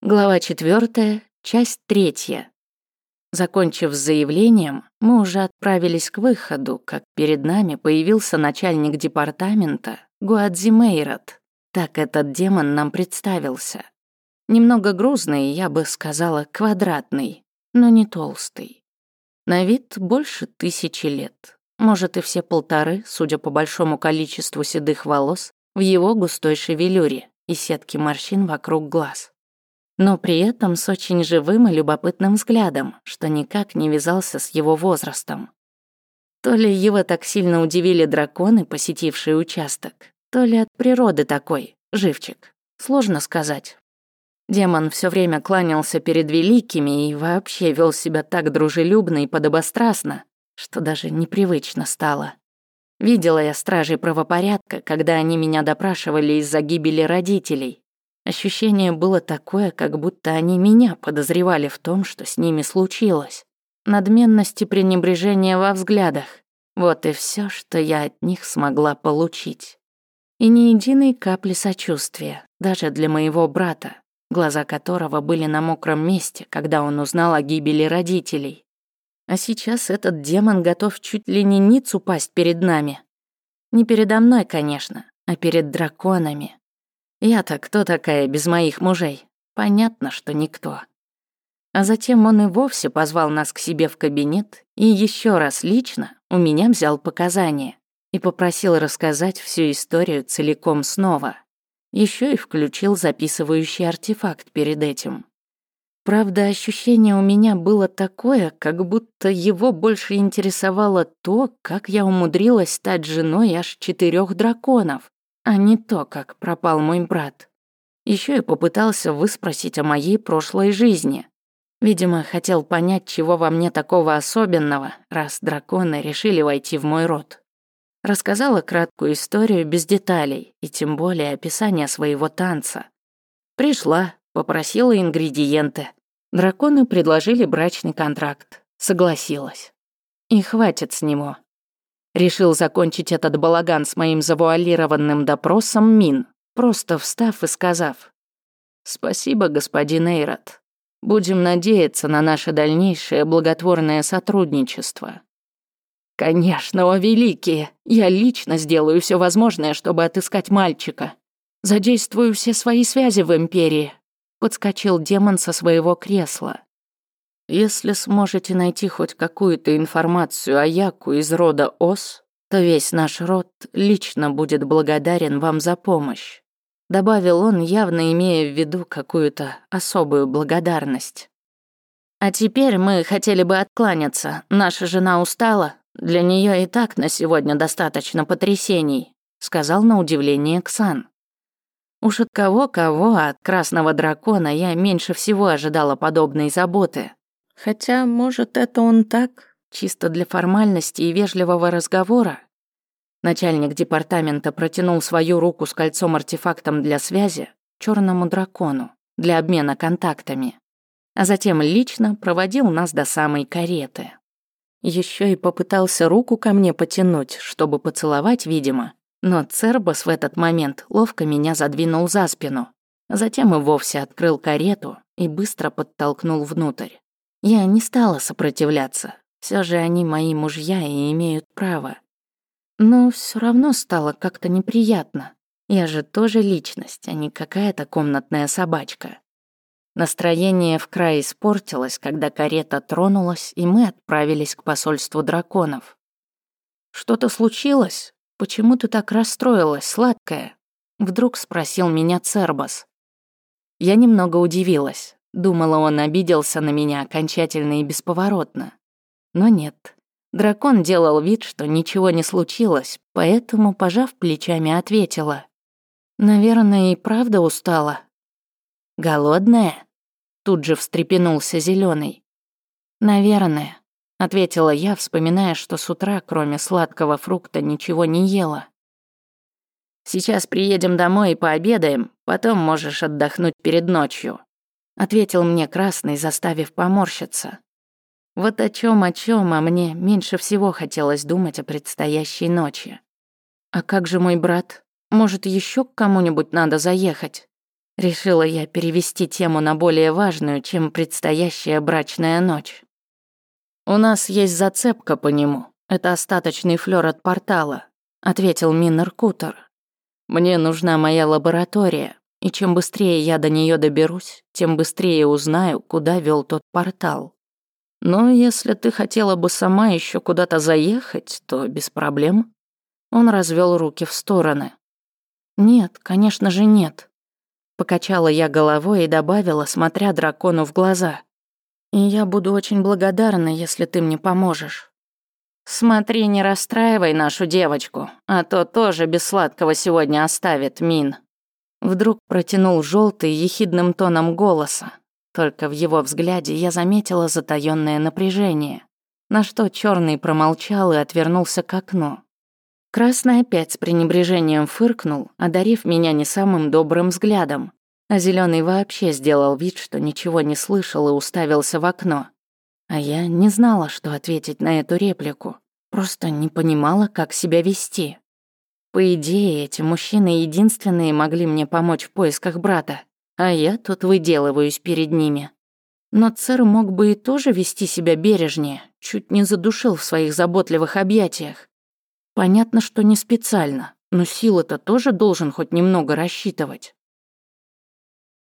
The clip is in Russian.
Глава 4, часть 3. Закончив с заявлением, мы уже отправились к выходу, как перед нами появился начальник департамента Гуадзи Мейрот. Так этот демон нам представился. Немного грузный, я бы сказала, квадратный, но не толстый. На вид больше тысячи лет. Может, и все полторы, судя по большому количеству седых волос, в его густой шевелюре и сетке морщин вокруг глаз но при этом с очень живым и любопытным взглядом, что никак не вязался с его возрастом. То ли его так сильно удивили драконы, посетившие участок, то ли от природы такой, живчик. Сложно сказать. Демон все время кланялся перед великими и вообще вел себя так дружелюбно и подобострастно, что даже непривычно стало. Видела я стражей правопорядка, когда они меня допрашивали из-за гибели родителей, Ощущение было такое, как будто они меня подозревали в том, что с ними случилось. Надменность и пренебрежение во взглядах. Вот и все, что я от них смогла получить. И ни единой капли сочувствия, даже для моего брата, глаза которого были на мокром месте, когда он узнал о гибели родителей. А сейчас этот демон готов чуть ли не ниц упасть перед нами. Не передо мной, конечно, а перед драконами. Я-то кто такая без моих мужей? Понятно, что никто. А затем он и вовсе позвал нас к себе в кабинет и еще раз лично у меня взял показания и попросил рассказать всю историю целиком снова. Еще и включил записывающий артефакт перед этим. Правда, ощущение у меня было такое, как будто его больше интересовало то, как я умудрилась стать женой аж четырех драконов, а не то, как пропал мой брат. Еще и попытался выспросить о моей прошлой жизни. Видимо, хотел понять, чего во мне такого особенного, раз драконы решили войти в мой род. Рассказала краткую историю без деталей и тем более описания своего танца. Пришла, попросила ингредиенты. Драконы предложили брачный контракт. Согласилась. И хватит с него. Решил закончить этот балаган с моим завуалированным допросом Мин, просто встав и сказав «Спасибо, господин Эйрат. Будем надеяться на наше дальнейшее благотворное сотрудничество». «Конечно, о великие! Я лично сделаю все возможное, чтобы отыскать мальчика. Задействую все свои связи в Империи», — подскочил демон со своего кресла. Если сможете найти хоть какую-то информацию о Яку из рода Ос, то весь наш род лично будет благодарен вам за помощь», добавил он, явно имея в виду какую-то особую благодарность. «А теперь мы хотели бы откланяться. Наша жена устала. Для нее и так на сегодня достаточно потрясений», сказал на удивление Ксан. Уж от кого-кого, а от красного дракона я меньше всего ожидала подобной заботы. Хотя, может, это он так, чисто для формальности и вежливого разговора. Начальник департамента протянул свою руку с кольцом-артефактом для связи черному дракону для обмена контактами, а затем лично проводил нас до самой кареты. Еще и попытался руку ко мне потянуть, чтобы поцеловать, видимо, но Цербас в этот момент ловко меня задвинул за спину, затем и вовсе открыл карету и быстро подтолкнул внутрь. Я не стала сопротивляться. Все же они мои мужья и имеют право. Но все равно стало как-то неприятно. Я же тоже личность, а не какая-то комнатная собачка. Настроение в край испортилось, когда карета тронулась, и мы отправились к посольству драконов. «Что-то случилось? Почему ты так расстроилась, сладкая?» Вдруг спросил меня Цербас. Я немного удивилась. Думала, он обиделся на меня окончательно и бесповоротно. Но нет. Дракон делал вид, что ничего не случилось, поэтому, пожав плечами, ответила. «Наверное, и правда устала». «Голодная?» Тут же встрепенулся зеленый. «Наверное», — ответила я, вспоминая, что с утра, кроме сладкого фрукта, ничего не ела. «Сейчас приедем домой и пообедаем, потом можешь отдохнуть перед ночью», ответил мне красный, заставив поморщиться. Вот о чем о чем, а мне меньше всего хотелось думать о предстоящей ночи. А как же мой брат? Может, еще к кому-нибудь надо заехать? Решила я перевести тему на более важную, чем предстоящая брачная ночь. «У нас есть зацепка по нему. Это остаточный флёр от портала», — ответил Миннер Кутер. «Мне нужна моя лаборатория, и чем быстрее я до нее доберусь, тем быстрее узнаю, куда вел тот портал. Но если ты хотела бы сама еще куда-то заехать, то без проблем». Он развел руки в стороны. «Нет, конечно же нет. Покачала я головой и добавила, смотря дракону в глаза. «И я буду очень благодарна, если ты мне поможешь». «Смотри, не расстраивай нашу девочку, а то тоже без сладкого сегодня оставит Мин». Вдруг протянул желтый ехидным тоном голоса. Только в его взгляде я заметила затаённое напряжение, на что черный промолчал и отвернулся к окну. Красный опять с пренебрежением фыркнул, одарив меня не самым добрым взглядом. А зеленый вообще сделал вид, что ничего не слышал и уставился в окно. А я не знала, что ответить на эту реплику. Просто не понимала, как себя вести. По идее, эти мужчины единственные могли мне помочь в поисках брата, а я тут выделываюсь перед ними. Но цэр мог бы и тоже вести себя бережнее, чуть не задушил в своих заботливых объятиях. Понятно, что не специально, но силы-то тоже должен хоть немного рассчитывать.